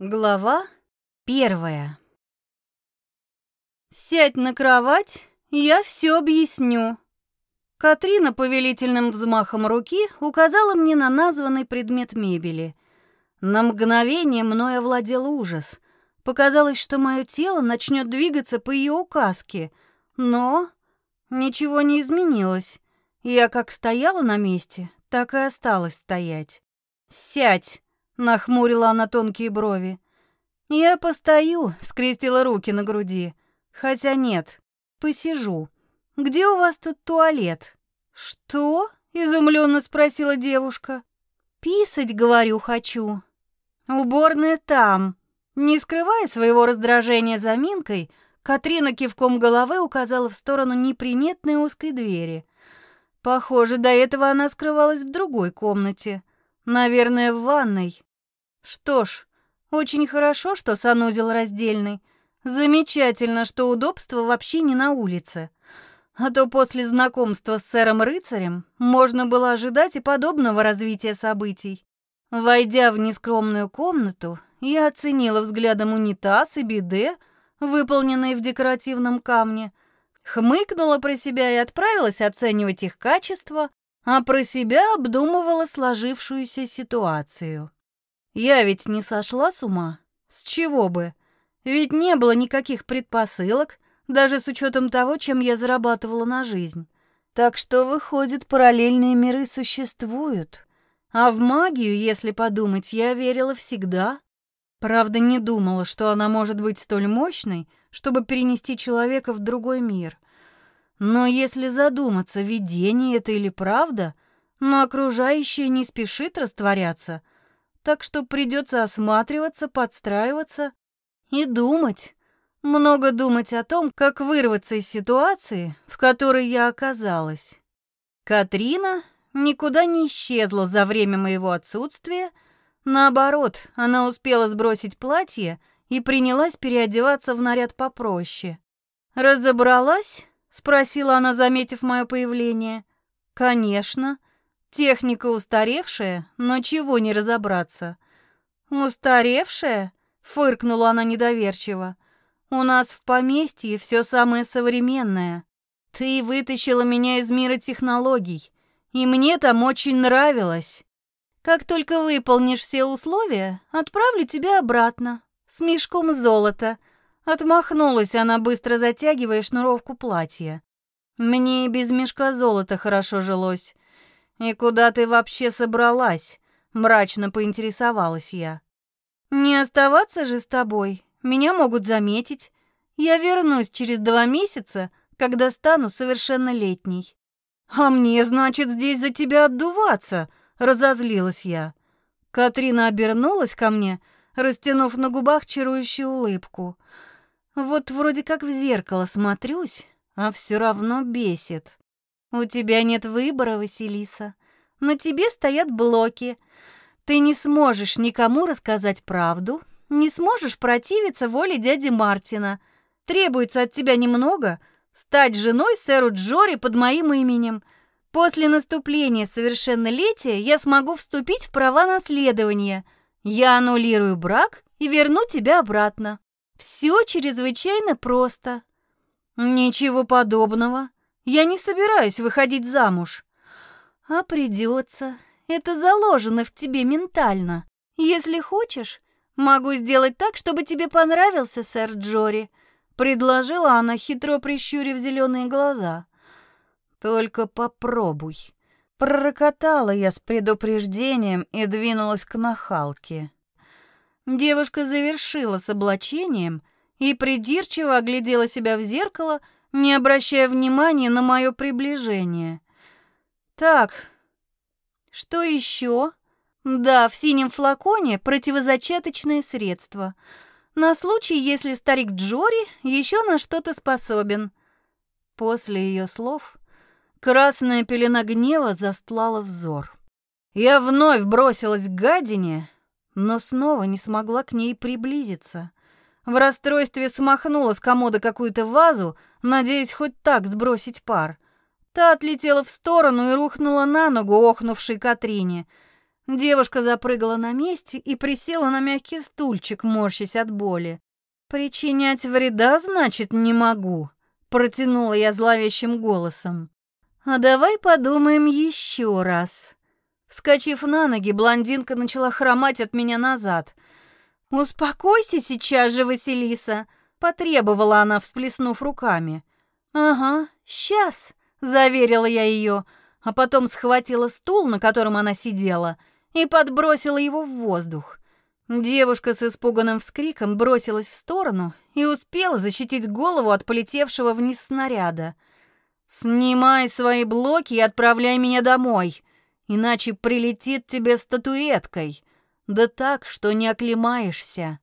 Глава первая. «Сядь на кровать, я все объясню». Катрина повелительным взмахом руки указала мне на названный предмет мебели. На мгновение мной овладел ужас. Показалось, что мое тело начнет двигаться по ее указке, но ничего не изменилось. Я как стояла на месте, так и осталась стоять. «Сядь!» Нахмурила она тонкие брови. Я постою, скрестила руки на груди. Хотя нет, посижу. Где у вас тут туалет? Что? изумленно спросила девушка. Писать, говорю, хочу. Уборная там. Не скрывая своего раздражения заминкой, Катрина кивком головы указала в сторону неприметной узкой двери. Похоже, до этого она скрывалась в другой комнате. Наверное, в ванной. Что ж, очень хорошо, что санузел раздельный. Замечательно, что удобство вообще не на улице. А то после знакомства с сэром-рыцарем можно было ожидать и подобного развития событий. Войдя в нескромную комнату, я оценила взглядом унитаз и биде, выполненные в декоративном камне, хмыкнула про себя и отправилась оценивать их качество, а про себя обдумывала сложившуюся ситуацию. Я ведь не сошла с ума. С чего бы? Ведь не было никаких предпосылок, даже с учетом того, чем я зарабатывала на жизнь. Так что, выходит, параллельные миры существуют. А в магию, если подумать, я верила всегда. Правда, не думала, что она может быть столь мощной, чтобы перенести человека в другой мир. Но если задуматься, видение это или правда, но окружающее не спешит растворяться — так что придется осматриваться, подстраиваться и думать. Много думать о том, как вырваться из ситуации, в которой я оказалась. Катрина никуда не исчезла за время моего отсутствия. Наоборот, она успела сбросить платье и принялась переодеваться в наряд попроще. «Разобралась?» — спросила она, заметив мое появление. «Конечно. Техника устаревшая, но чего не разобраться. Устаревшая? Фыркнула она недоверчиво. У нас в поместье все самое современное. Ты вытащила меня из мира технологий, и мне там очень нравилось. Как только выполнишь все условия, отправлю тебя обратно с мешком золота. Отмахнулась она, быстро затягивая шнуровку платья. Мне и без мешка золота хорошо жилось. «И куда ты вообще собралась?» — мрачно поинтересовалась я. «Не оставаться же с тобой. Меня могут заметить. Я вернусь через два месяца, когда стану совершеннолетней». «А мне, значит, здесь за тебя отдуваться?» — разозлилась я. Катрина обернулась ко мне, растянув на губах чарующую улыбку. Вот вроде как в зеркало смотрюсь, а все равно бесит. «У тебя нет выбора, Василиса. На тебе стоят блоки. Ты не сможешь никому рассказать правду, не сможешь противиться воле дяди Мартина. Требуется от тебя немного — стать женой сэру Джори под моим именем. После наступления совершеннолетия я смогу вступить в права наследования. Я аннулирую брак и верну тебя обратно. Все чрезвычайно просто». «Ничего подобного», я не собираюсь выходить замуж. А придется. Это заложено в тебе ментально. Если хочешь, могу сделать так, чтобы тебе понравился сэр Джори, предложила она, хитро прищурив зеленые глаза. Только попробуй. Пророкотала я с предупреждением и двинулась к нахалке. Девушка завершила с облачением и придирчиво оглядела себя в зеркало, не обращая внимания на мое приближение. Так, что еще? Да, в синем флаконе противозачаточное средство. На случай, если старик Джори еще на что-то способен. После ее слов красная пелена гнева застлала взор. Я вновь бросилась к гадине, но снова не смогла к ней приблизиться. В расстройстве смахнула с комода какую-то вазу, надеясь хоть так сбросить пар. Та отлетела в сторону и рухнула на ногу охнувшей Катрине. Девушка запрыгала на месте и присела на мягкий стульчик, морщась от боли. «Причинять вреда, значит, не могу», — протянула я зловещим голосом. «А давай подумаем еще раз». Вскочив на ноги, блондинка начала хромать от меня назад. «Успокойся сейчас же, Василиса», — потребовала она, всплеснув руками. «Ага, сейчас», — заверила я ее, а потом схватила стул, на котором она сидела, и подбросила его в воздух. Девушка с испуганным вскриком бросилась в сторону и успела защитить голову от полетевшего вниз снаряда. «Снимай свои блоки и отправляй меня домой», иначе прилетит тебе статуэткой, да так, что не оклемаешься.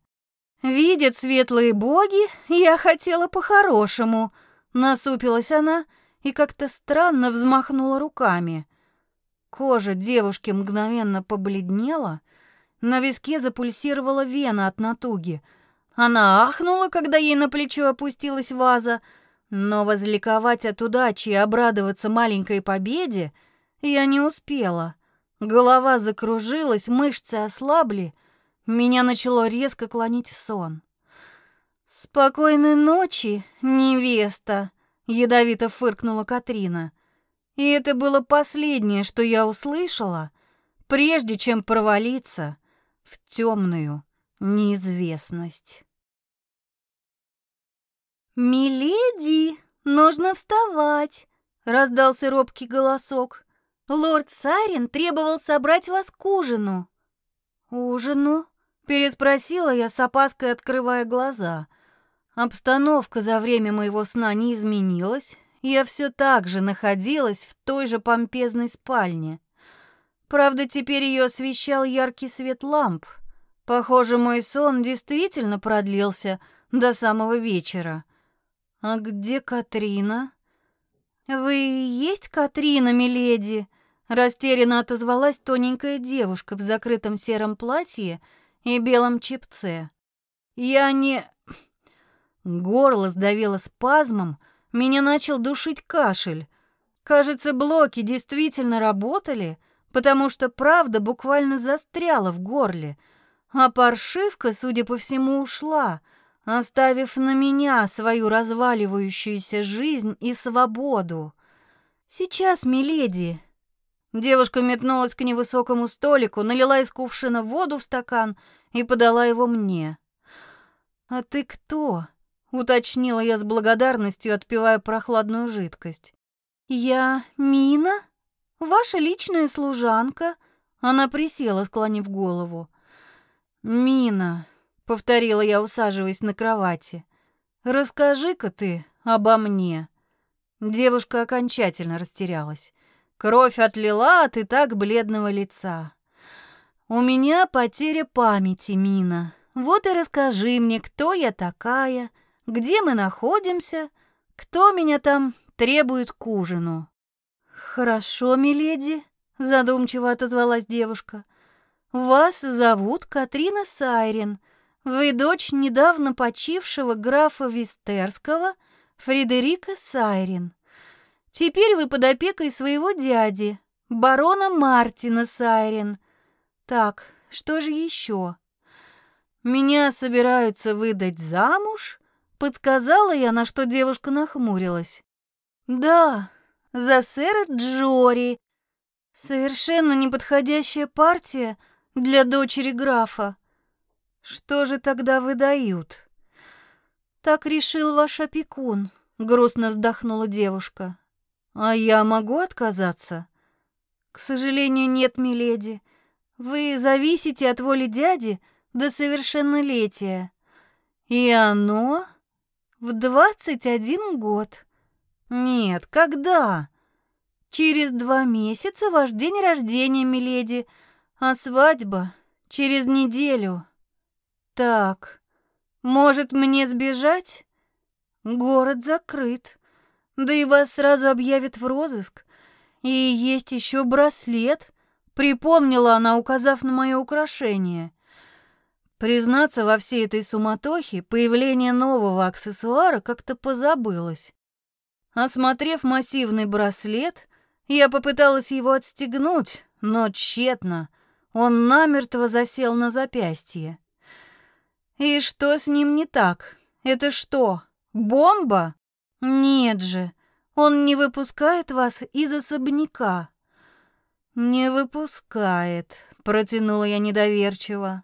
Видят светлые боги, я хотела по-хорошему, насупилась она и как-то странно взмахнула руками. Кожа девушки мгновенно побледнела, на виске запульсировала вена от натуги. Она ахнула, когда ей на плечо опустилась ваза, но возликовать от удачи и обрадоваться маленькой победе — я не успела. Голова закружилась, мышцы ослабли, меня начало резко клонить в сон. «Спокойной ночи, невеста!» — ядовито фыркнула Катрина. И это было последнее, что я услышала, прежде чем провалиться в темную неизвестность. «Миледи, нужно вставать!» — раздался робкий голосок. Лорд Сарин требовал собрать вас к ужину». «Ужину?» — переспросила я с опаской, открывая глаза. Обстановка за время моего сна не изменилась, я все так же находилась в той же помпезной спальне. Правда, теперь ее освещал яркий свет ламп. Похоже, мой сон действительно продлился до самого вечера. «А где Катрина?» «Вы есть Катрина, миледи?» Растерянно отозвалась тоненькая девушка в закрытом сером платье и белом чепце. «Я не...» Горло сдавило спазмом, меня начал душить кашель. Кажется, блоки действительно работали, потому что правда буквально застряла в горле, а паршивка, судя по всему, ушла, оставив на меня свою разваливающуюся жизнь и свободу. «Сейчас, миледи», Девушка метнулась к невысокому столику, налила из кувшина воду в стакан и подала его мне. «А ты кто?» — уточнила я с благодарностью, отпивая прохладную жидкость. «Я Мина, ваша личная служанка». Она присела, склонив голову. «Мина», — повторила я, усаживаясь на кровати, — «расскажи-ка ты обо мне». Девушка окончательно растерялась. Кровь отлила от и так бледного лица. «У меня потеря памяти, Мина. Вот и расскажи мне, кто я такая, где мы находимся, кто меня там требует к ужину». «Хорошо, миледи», — задумчиво отозвалась девушка. «Вас зовут Катрина Сайрин. Вы дочь недавно почившего графа Вистерского Фредерика Сайрин. Теперь вы под опекой своего дяди, барона Мартина Сайрен. Так, что же еще? Меня собираются выдать замуж? Подсказала я, на что девушка нахмурилась. Да, за сэра Джори. Совершенно неподходящая партия для дочери графа. Что же тогда выдают? Так решил ваш опекун, грустно вздохнула девушка. «А я могу отказаться?» «К сожалению, нет, миледи. Вы зависите от воли дяди до совершеннолетия. И оно в двадцать один год. Нет, когда?» «Через два месяца ваш день рождения, миледи, а свадьба через неделю. Так, может мне сбежать? Город закрыт. Да и вас сразу объявят в розыск. И есть еще браслет, припомнила она, указав на мое украшение. Признаться, во всей этой суматохе появление нового аксессуара как-то позабылось. Осмотрев массивный браслет, я попыталась его отстегнуть, но тщетно. Он намертво засел на запястье. И что с ним не так? Это что, бомба? Нет же, он не выпускает вас из особняка. Не выпускает, протянула я недоверчиво.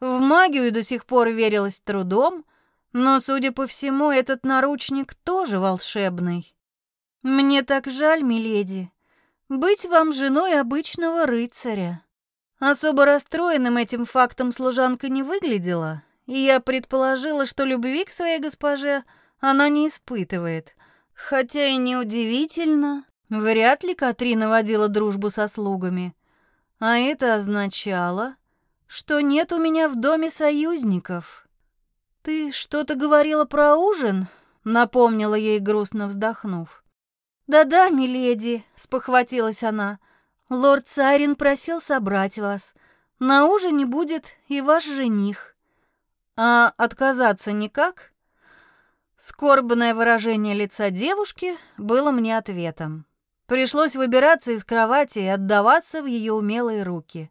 В магию до сих пор верилось трудом, но, судя по всему, этот наручник тоже волшебный. Мне так жаль, миледи, быть вам женой обычного рыцаря. Особо расстроенным этим фактом служанка не выглядела, и я предположила, что любви к своей госпоже она не испытывает. Хотя и неудивительно, вряд ли Катрина водила дружбу со слугами. А это означало, что нет у меня в доме союзников. «Ты что-то говорила про ужин?» — напомнила ей, грустно вздохнув. «Да-да, миледи», — спохватилась она, — «лорд Сайрин просил собрать вас. На ужине будет и ваш жених». А отказаться никак? Скорбное выражение лица девушки было мне ответом. Пришлось выбираться из кровати и отдаваться в ее умелые руки.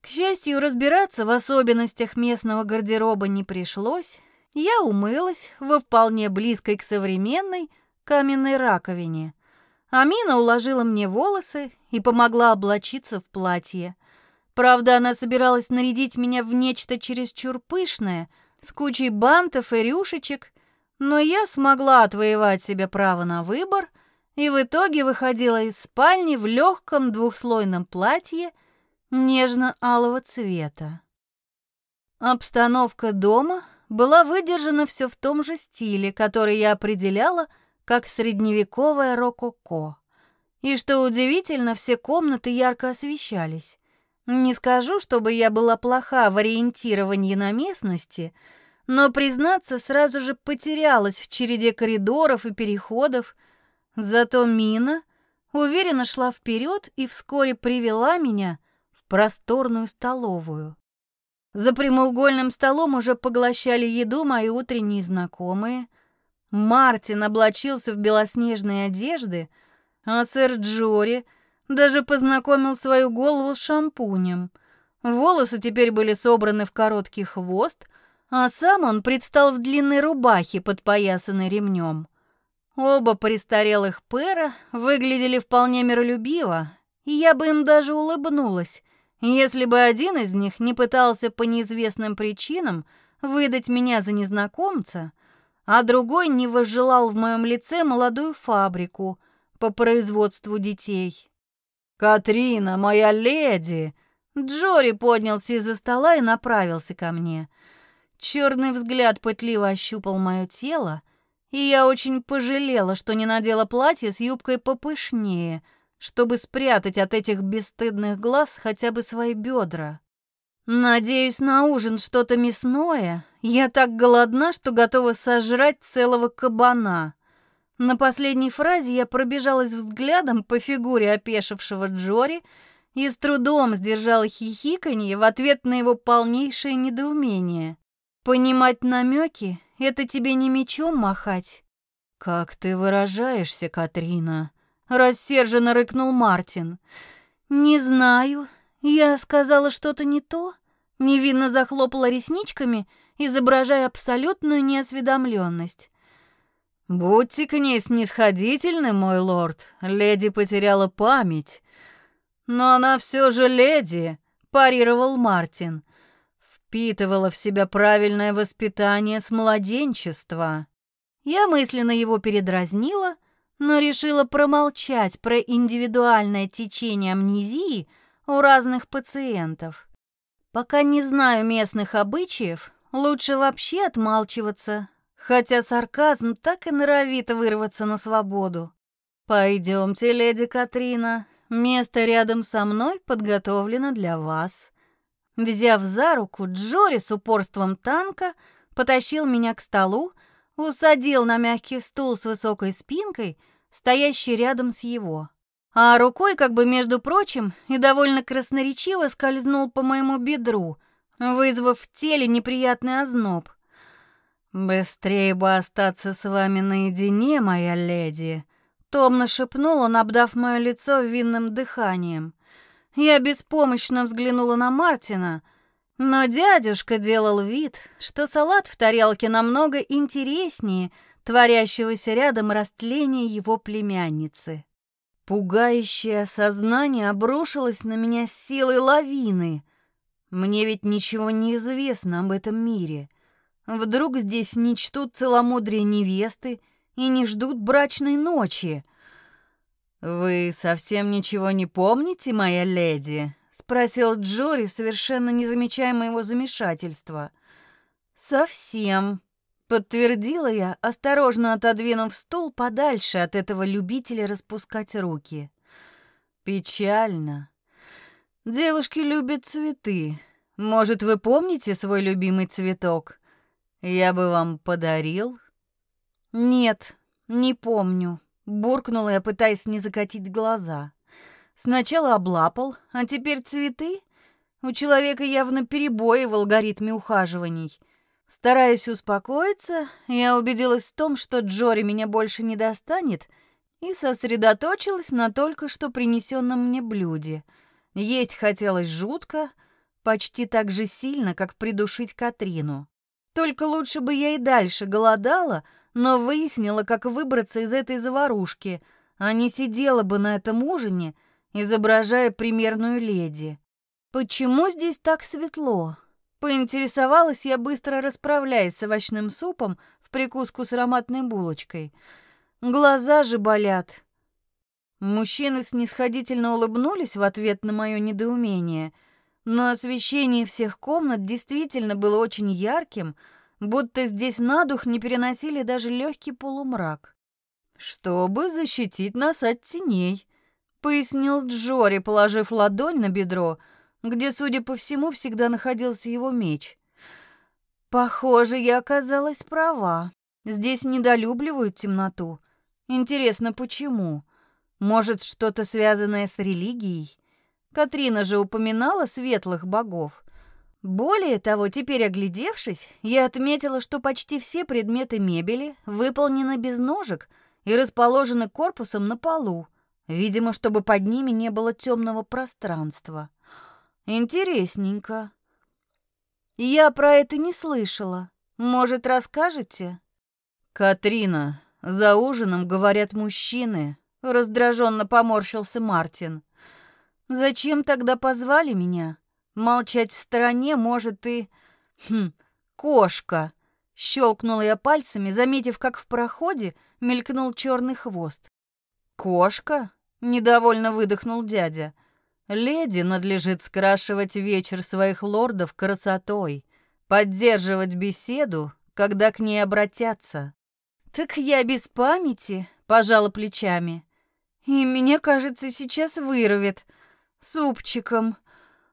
К счастью, разбираться в особенностях местного гардероба не пришлось. Я умылась во вполне близкой к современной каменной раковине. Амина уложила мне волосы и помогла облачиться в платье. Правда, она собиралась нарядить меня в нечто чересчур пышное, с кучей бантов и рюшечек, но я смогла отвоевать себе право на выбор и в итоге выходила из спальни в легком двухслойном платье нежно-алого цвета. Обстановка дома была выдержана все в том же стиле, который я определяла как средневековое рококо. И что удивительно, все комнаты ярко освещались. Не скажу, чтобы я была плоха в ориентировании на местности, но, признаться, сразу же потерялась в череде коридоров и переходов. Зато Мина уверенно шла вперед и вскоре привела меня в просторную столовую. За прямоугольным столом уже поглощали еду мои утренние знакомые. Мартин облачился в белоснежные одежды, а сэр Джори — даже познакомил свою голову с шампунем. Волосы теперь были собраны в короткий хвост, а сам он предстал в длинной рубахе, подпоясанной ремнем. Оба престарелых пэра выглядели вполне миролюбиво, и я бы им даже улыбнулась, если бы один из них не пытался по неизвестным причинам выдать меня за незнакомца, а другой не возжелал в моем лице молодую фабрику по производству детей. «Катрина, моя леди!» Джори поднялся из-за стола и направился ко мне. Черный взгляд пытливо ощупал мое тело, и я очень пожалела, что не надела платье с юбкой попышнее, чтобы спрятать от этих бесстыдных глаз хотя бы свои бедра. Надеюсь, на ужин что-то мясное. Я так голодна, что готова сожрать целого кабана. На последней фразе я пробежалась взглядом по фигуре опешившего Джори и с трудом сдержала хихиканье в ответ на его полнейшее недоумение. Понимать намеки — это тебе не мечом махать. «Как ты выражаешься, Катрина?» — рассерженно рыкнул Мартин. «Не знаю. Я сказала что-то не то?» Невинно захлопала ресничками, изображая абсолютную неосведомленность. «Будьте к ней снисходительны, мой лорд. Леди потеряла память». «Но она все же леди», — парировал Мартин. «Впитывала в себя правильное воспитание с младенчества». Я мысленно его передразнила, но решила промолчать про индивидуальное течение амнезии у разных пациентов. Пока не знаю местных обычаев, лучше вообще отмалчиваться, хотя сарказм так и норовит вырваться на свободу. «Пойдемте, леди Катрина, место рядом со мной подготовлено для вас». Взяв за руку, Джори с упорством танка потащил меня к столу, усадил на мягкий стул с высокой спинкой, стоящий рядом с его. А рукой, как бы между прочим, и довольно красноречиво скользнул по моему бедру, вызвав в теле неприятный озноб – «Быстрее бы остаться с вами наедине, моя леди», — томно шепнул он, обдав мое лицо винным дыханием. Я беспомощно взглянула на Мартина, но дядюшка делал вид, что салат в тарелке намного интереснее творящегося рядом растления его племянницы. Пугающее осознание обрушилось на меня с силой лавины. Мне ведь ничего не известно об этом мире. Вдруг здесь не чтут целомудрие невесты и не ждут брачной ночи. «Вы совсем ничего не помните, моя леди?» — спросил Джори, совершенно не замечая моего замешательства. «Совсем», — подтвердила я, осторожно отодвинув стул подальше от этого любителя распускать руки. «Печально. Девушки любят цветы. Может, вы помните свой любимый цветок? Я бы вам подарил?» «Нет, не помню», Буркнула я, пытаясь не закатить глаза. Сначала облапал, а теперь цветы? У человека явно перебои в алгоритме ухаживаний. Стараясь успокоиться, я убедилась в том, что Джори меня больше не достанет, и сосредоточилась на только что принесенном мне блюде. Есть хотелось жутко, почти так же сильно, как придушить Катрину. Только лучше бы я и дальше голодала, но выяснила, как выбраться из этой заварушки, а не сидела бы на этом ужине, изображая примерную леди. Почему здесь так светло? Поинтересовалась я, быстро расправляясь с овощным супом в прикуску с ароматной булочкой. Глаза же болят. Мужчины снисходительно улыбнулись в ответ на мое недоумение, но освещение всех комнат действительно было очень ярким — будто здесь на дух не переносили даже легкий полумрак. «Чтобы защитить нас от теней», — пояснил Джори, положив ладонь на бедро, где, судя по всему, всегда находился его меч. «Похоже, я оказалась права. Здесь недолюбливают темноту. Интересно, почему? Может, что-то связанное с религией? Катрина же упоминала светлых богов. Более того, теперь оглядевшись, я отметила, что почти все предметы мебели выполнены без ножек и расположены корпусом на полу, видимо, чтобы под ними не было темного пространства. Интересненько. Я про это не слышала. Может, расскажете? Катрина, за ужином говорят мужчины, раздраженно поморщился Мартин. Зачем тогда позвали меня? Молчать в стороне может и... Хм, кошка. Щелкнула я пальцами, заметив, как в проходе мелькнул черный хвост. «Кошка?» — недовольно выдохнул дядя. «Леди надлежит скрашивать вечер своих лордов красотой, поддерживать беседу, когда к ней обратятся». «Так я без памяти», — пожала плечами. «И меня, кажется, сейчас вырвет. Супчиком.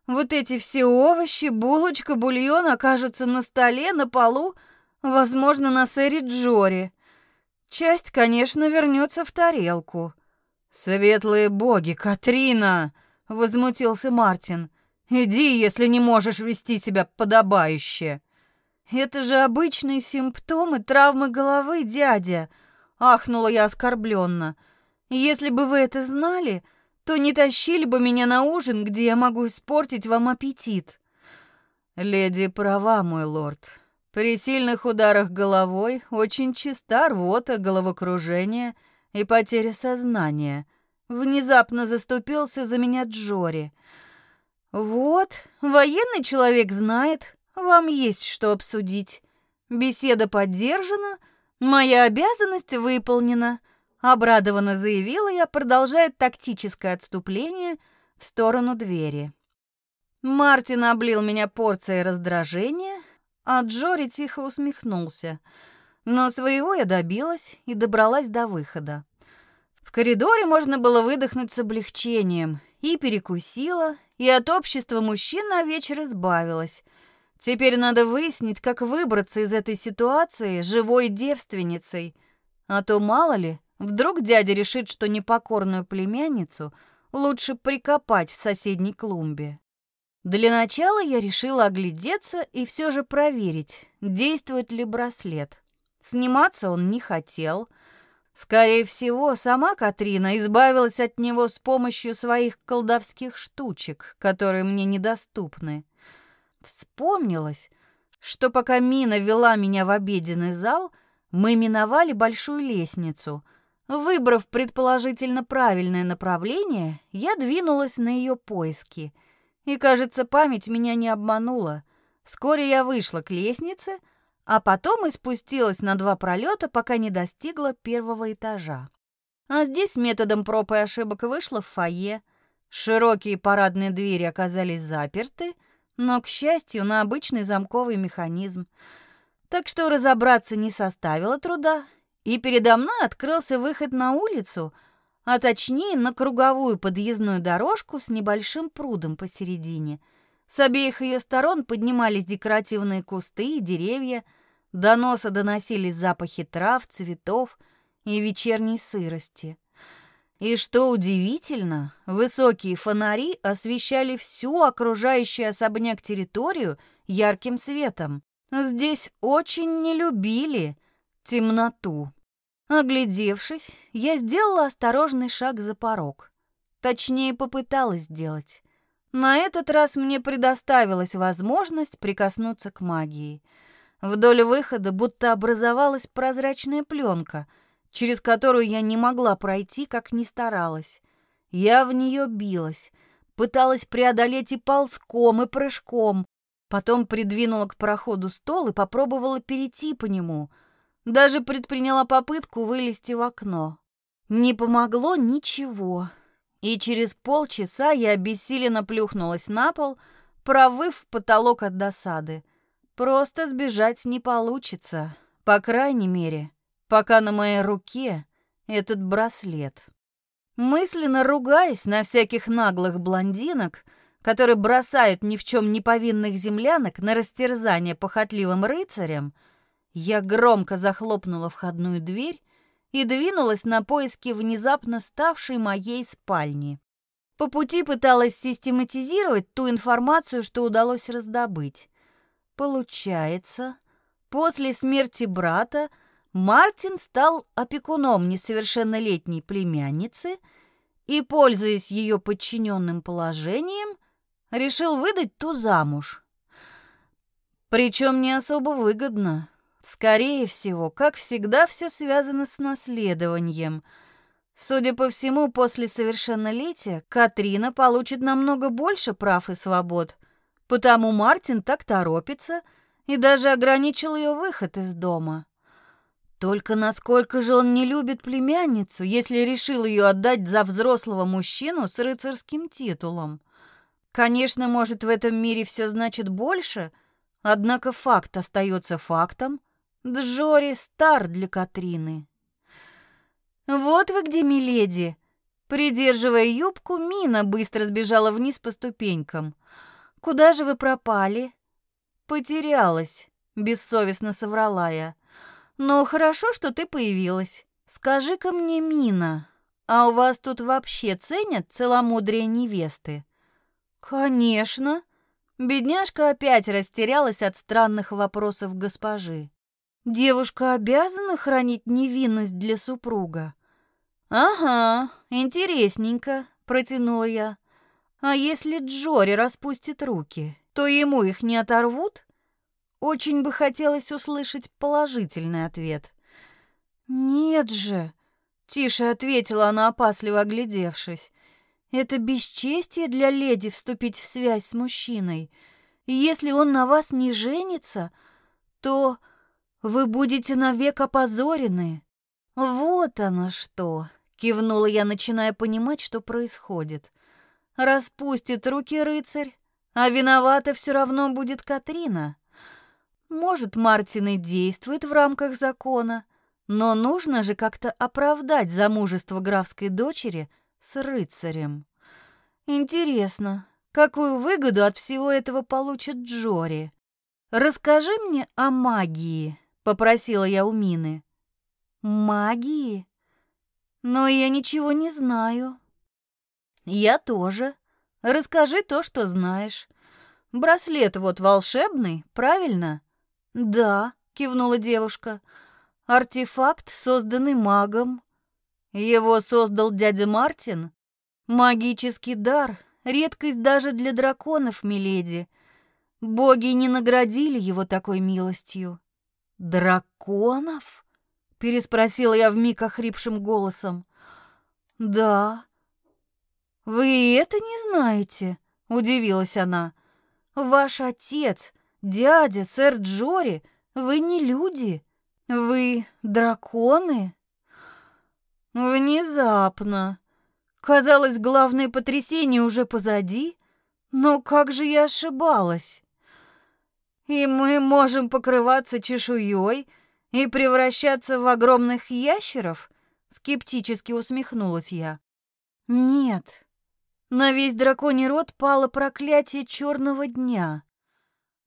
Вот эти все овощи, булочка, бульон окажутся на столе, на полу, возможно, на сэре Джори. Часть, конечно, вернется в тарелку. «Светлые боги, Катрина!» — возмутился Мартин. «Иди, если не можешь вести себя подобающе». «Это же обычные симптомы травмы головы, дядя!» — ахнула я оскорбленно. «Если бы вы это знали, то не тащили бы меня на ужин, где я могу испортить вам аппетит. Леди права, мой лорд. При сильных ударах головой очень чиста рвота, головокружение и потеря сознания. Внезапно заступился за меня Джори. Вот, военный человек знает, вам есть что обсудить. Беседа поддержана, моя обязанность выполнена. Обрадованно заявила я, продолжая тактическое отступление в сторону двери. Мартин облил меня порцией раздражения, а Джори тихо усмехнулся. Но своего я добилась и добралась до выхода. В коридоре можно было выдохнуть с облегчением. И перекусила, и от общества мужчин на вечер избавилась. Теперь надо выяснить, как выбраться из этой ситуации живой девственницей. А то, мало ли, Вдруг дядя решит, что непокорную племянницу лучше прикопать в соседней клумбе. Для начала я решила оглядеться и все же проверить, действует ли браслет. Сниматься он не хотел. Скорее всего, сама Катрина избавилась от него с помощью своих колдовских штучек, которые мне недоступны. Вспомнилось, что пока Мина вела меня в обеденный зал, мы миновали большую лестницу. Выбрав предположительно правильное направление, я двинулась на ее поиски. И, кажется, память меня не обманула. Вскоре я вышла к лестнице — а потом и спустилась на два пролета, пока не достигла первого этажа. А здесь методом проб и ошибок вышла в фойе. Широкие парадные двери оказались заперты, но, к счастью, на обычный замковый механизм. Так что разобраться не составило труда, и передо мной открылся выход на улицу, а точнее на круговую подъездную дорожку с небольшим прудом посередине. С обеих ее сторон поднимались декоративные кусты и деревья – до носа доносились запахи трав, цветов и вечерней сырости. И что удивительно, высокие фонари освещали всю окружающую особняк территорию ярким светом. Здесь очень не любили темноту. Оглядевшись, я сделала осторожный шаг за порог. Точнее, попыталась сделать. На этот раз мне предоставилась возможность прикоснуться к магии — Вдоль выхода будто образовалась прозрачная пленка, через которую я не могла пройти, как ни старалась. Я в нее билась, пыталась преодолеть и ползком, и прыжком. Потом придвинула к проходу стол и попробовала перейти по нему. Даже предприняла попытку вылезти в окно. Не помогло ничего. И через полчаса я обессиленно плюхнулась на пол, провыв потолок от досады. Просто сбежать не получится, по крайней мере, пока на моей руке этот браслет. Мысленно ругаясь на всяких наглых блондинок, которые бросают ни в чем не повинных землянок на растерзание похотливым рыцарям, я громко захлопнула входную дверь и двинулась на поиски внезапно ставшей моей спальни. По пути пыталась систематизировать ту информацию, что удалось раздобыть. Получается, после смерти брата Мартин стал опекуном несовершеннолетней племянницы и, пользуясь ее подчиненным положением, решил выдать ту замуж. Причем не особо выгодно. Скорее всего, как всегда, все связано с наследованием. Судя по всему, после совершеннолетия Катрина получит намного больше прав и свобод, Потому Мартин так торопится и даже ограничил ее выход из дома. Только насколько же он не любит племянницу, если решил ее отдать за взрослого мужчину с рыцарским титулом? Конечно, может, в этом мире все значит больше, однако факт остается фактом. Джори стар для Катрины. «Вот вы где, миледи!» Придерживая юбку, Мина быстро сбежала вниз по ступенькам – Куда же вы пропали?» «Потерялась», — бессовестно соврала я. «Ну, хорошо, что ты появилась. Скажи-ка мне, Мина, а у вас тут вообще ценят целомудрие невесты?» «Конечно». Бедняжка опять растерялась от странных вопросов госпожи. «Девушка обязана хранить невинность для супруга?» «Ага, интересненько», — протянула я. А если Джори распустит руки, то ему их не оторвут? Очень бы хотелось услышать положительный ответ. «Нет же», — тише ответила она, опасливо оглядевшись. «Это бесчестие для леди вступить в связь с мужчиной. Если он на вас не женится, то вы будете навек опозорены». «Вот оно что!» — кивнула я, начиная понимать, что происходит. Распустит руки рыцарь, а виновата все равно будет Катрина. Может, Мартин и действует в рамках закона, но нужно же как-то оправдать замужество графской дочери с рыцарем. Интересно, какую выгоду от всего этого получит Джори? Расскажи мне о магии, попросила я у Мины. Магии? Но я ничего не знаю. «Я тоже. Расскажи то, что знаешь. Браслет вот волшебный, правильно?» «Да», — кивнула девушка. «Артефакт, созданный магом. Его создал дядя Мартин? Магический дар, редкость даже для драконов, миледи. Боги не наградили его такой милостью. Драконов? переспросила я вмиг охрипшим голосом. Да. Вы это не знаете? удивилась она. Ваш отец, дядя, сэр Джори, вы не люди. Вы драконы? Внезапно. Казалось, главное потрясение уже позади, но как же я ошибалась? И мы можем покрываться чешуей и превращаться в огромных ящеров? Скептически усмехнулась я. Нет. На весь драконий род пало проклятие черного дня.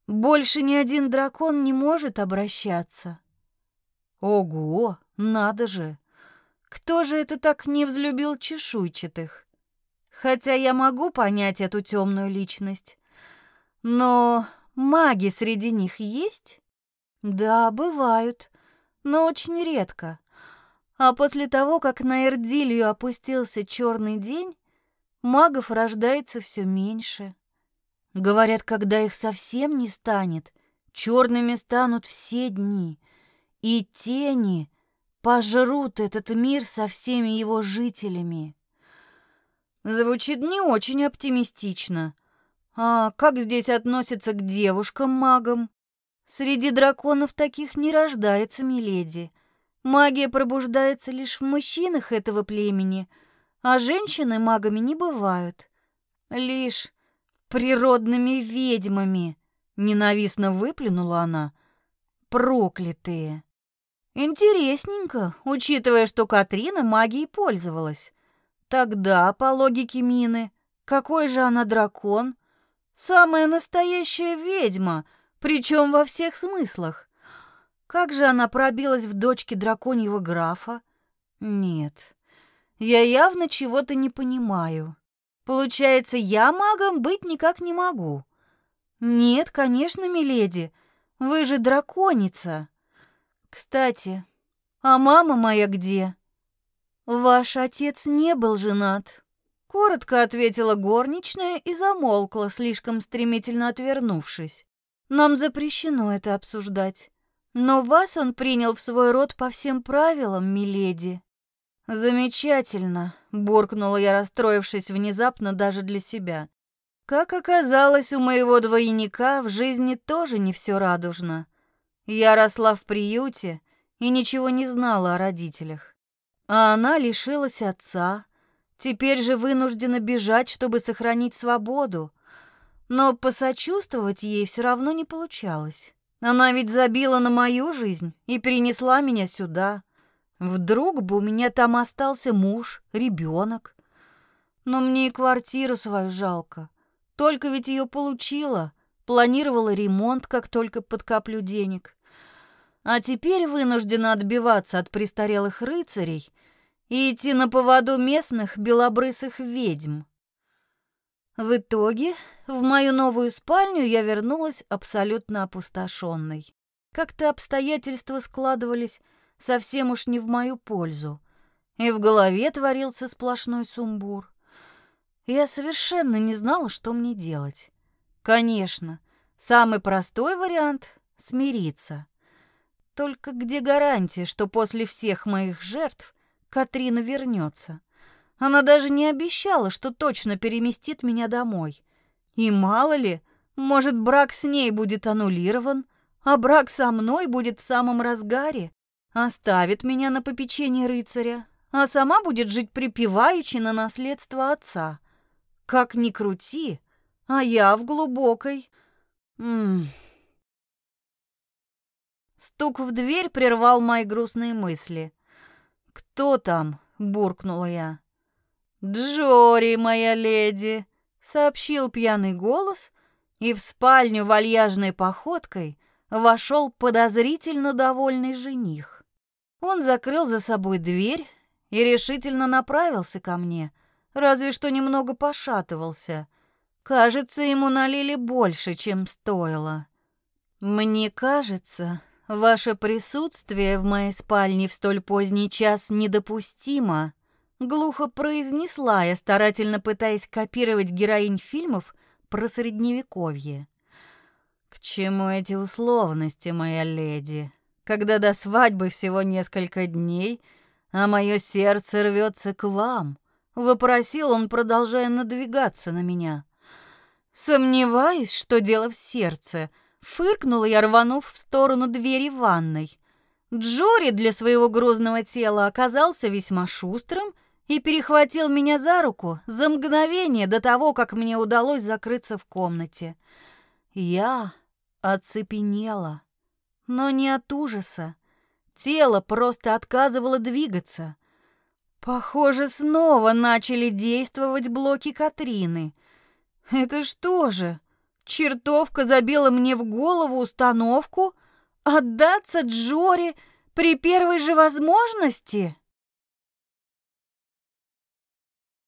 Больше ни один дракон не может обращаться. Ого, надо же! Кто же это так не взлюбил чешуйчатых? Хотя я могу понять эту темную личность. Но маги среди них есть? Да, бывают, но очень редко. А после того, как на Эрдилью опустился черный день, магов рождается все меньше. Говорят, когда их совсем не станет, черными станут все дни — и тени пожрут этот мир со всеми его жителями. Звучит не очень оптимистично. А как здесь относятся к девушкам-магам? Среди драконов таких не рождается, миледи. Магия пробуждается лишь в мужчинах этого племени, а женщины магами не бывают. Лишь природными ведьмами, ненавистно выплюнула она. Проклятые. Интересненько, учитывая, что Катрина магией пользовалась. Тогда, по логике Мины, какой же она дракон? Самая настоящая ведьма, причем во всех смыслах. Как же она пробилась в дочке драконьего графа? Нет, я явно чего-то не понимаю. Получается, я магом быть никак не могу. Нет, конечно, миледи, вы же драконица. Кстати, а мама моя где? Ваш отец не был женат. Коротко ответила горничная и замолкла, слишком стремительно отвернувшись. Нам запрещено это обсуждать. Но вас он принял в свой род по всем правилам, миледи. Замечательно, буркнула я, расстроившись внезапно даже для себя. Как оказалось, у моего двойника в жизни тоже не все радужно. Я росла в приюте и ничего не знала о родителях. А она лишилась отца, теперь же вынуждена бежать, чтобы сохранить свободу. Но посочувствовать ей все равно не получалось. Она ведь забила на мою жизнь и перенесла меня сюда. Вдруг бы у меня там остался муж, ребенок. Но мне и квартиру свою жалко. Только ведь ее получила, планировала ремонт, как только подкоплю денег а теперь вынуждена отбиваться от престарелых рыцарей и идти на поводу местных белобрысых ведьм. В итоге в мою новую спальню я вернулась абсолютно опустошенной. Как-то обстоятельства складывались совсем уж не в мою пользу, и в голове творился сплошной сумбур. Я совершенно не знала, что мне делать. Конечно, самый простой вариант — смириться. Только где гарантия, что после всех моих жертв Катрина вернется? Она даже не обещала, что точно переместит меня домой. И мало ли, может, брак с ней будет аннулирован, а брак со мной будет в самом разгаре, оставит меня на попечение рыцаря, а сама будет жить припеваючи на наследство отца. Как ни крути, а я в глубокой... М -м, Стук в дверь прервал мои грустные мысли. «Кто там?» — буркнула я. «Джори, моя леди!» — сообщил пьяный голос, и в спальню вальяжной походкой вошел подозрительно довольный жених. Он закрыл за собой дверь и решительно направился ко мне, разве что немного пошатывался. Кажется, ему налили больше, чем стоило. Мне кажется, Ваше присутствие в моей спальне в столь поздний час недопустимо, глухо произнесла я, старательно пытаясь копировать героинь фильмов про средневековье. К чему эти условности, моя леди? Когда до свадьбы всего несколько дней, а мое сердце рвется к вам, вопросил он, продолжая надвигаться на меня. Сомневаюсь, что дело в сердце, Фыркнула я, рванув в сторону двери ванной. Джори для своего грозного тела оказался весьма шустрым и перехватил меня за руку за мгновение до того, как мне удалось закрыться в комнате. Я оцепенела, но не от ужаса. Тело просто отказывало двигаться. Похоже, снова начали действовать блоки Катрины. Это что же? Чертовка забила мне в голову установку отдаться Джоре при первой же возможности.